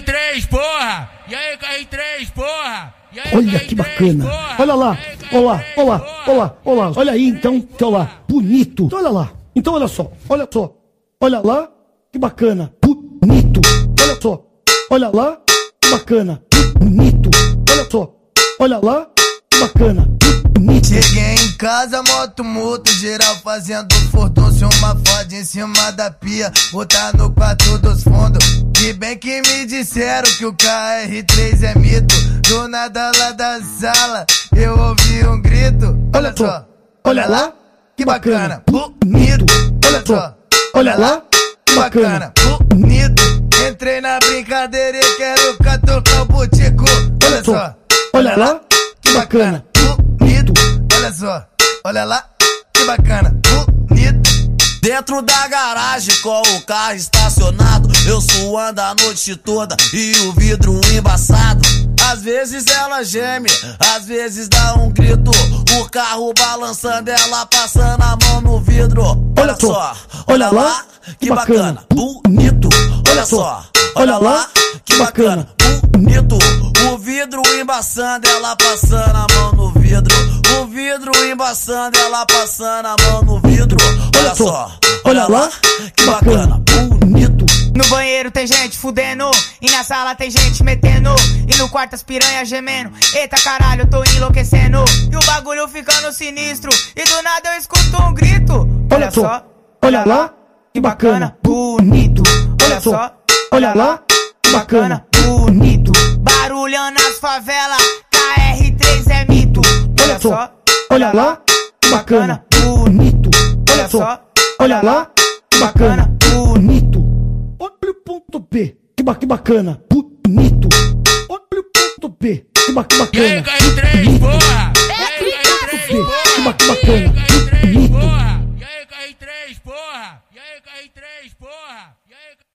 KR3, porra! E aí, KR3, porra! E aí, Olha KR3, que bacana. porra? Olha lá, aí, olha lá, KR3, olha lá, olha lá, olha lá. Olha aí então, então lá, bonito. Então olha lá. Então olha só, olha só. Olha lá, que bacana. Bonito. Olha só. Olha lá, que bacana. Bonito. Olha só. Olha lá, que bacana. Bonito. Cheguei em casa, moto muto, geral fazendo furdúncio, uma foda em cima da pia, botar no quarto dos fundos. Que bem que me disseram que o KR3 é mito. Do nada lá da sala, eu ouvi um grito. Olha só, olha lá, que bacana, bonito. Olha só, olha lá, que bacana, bonito. Entrei na brincadeira e quero catucar o butico. Olha só, Olha lá, que bacana. bonito. Olha só, olha lá, que bacana. Dentro da garagem com o carro estacionado, eu suando a noite toda e o vidro embaçado. Às vezes ela geme, às vezes dá um grito. O carro balançando, ela passando a mão no vidro. Olha só, olha lá, que bacana, bonito. Olha só, olha lá, que bacana, bonito. O vidro embaçando, ela passando a mão no vidro. O vidro embaçando, ela passando a mão no vidro. Olha só, olha lá, que bacana, bonito. No banheiro tem gente fudendo, e na sala tem gente metendo, e no quarto as piranhas gemendo. Eita caralho, eu tô enlouquecendo, e o bagulho ficando sinistro, e do nada eu escuto um grito. Olha só, olha lá, que bacana, bonito. Olha só, olha lá, que bacana, bonito. Barulhando nas favelas, KR3 é mito. Olha só, olha lá, que bacana, bonito. Olha só, olha lá, que bacana, bonito. Olha o ponto B, que, ba que bacana, bonito. Olha o ponto B, que, ba que bacana. bonito. aí três, porra! Pega aí três, porra! Que bacana, bonito. Aí três, porra! Aí três, porra!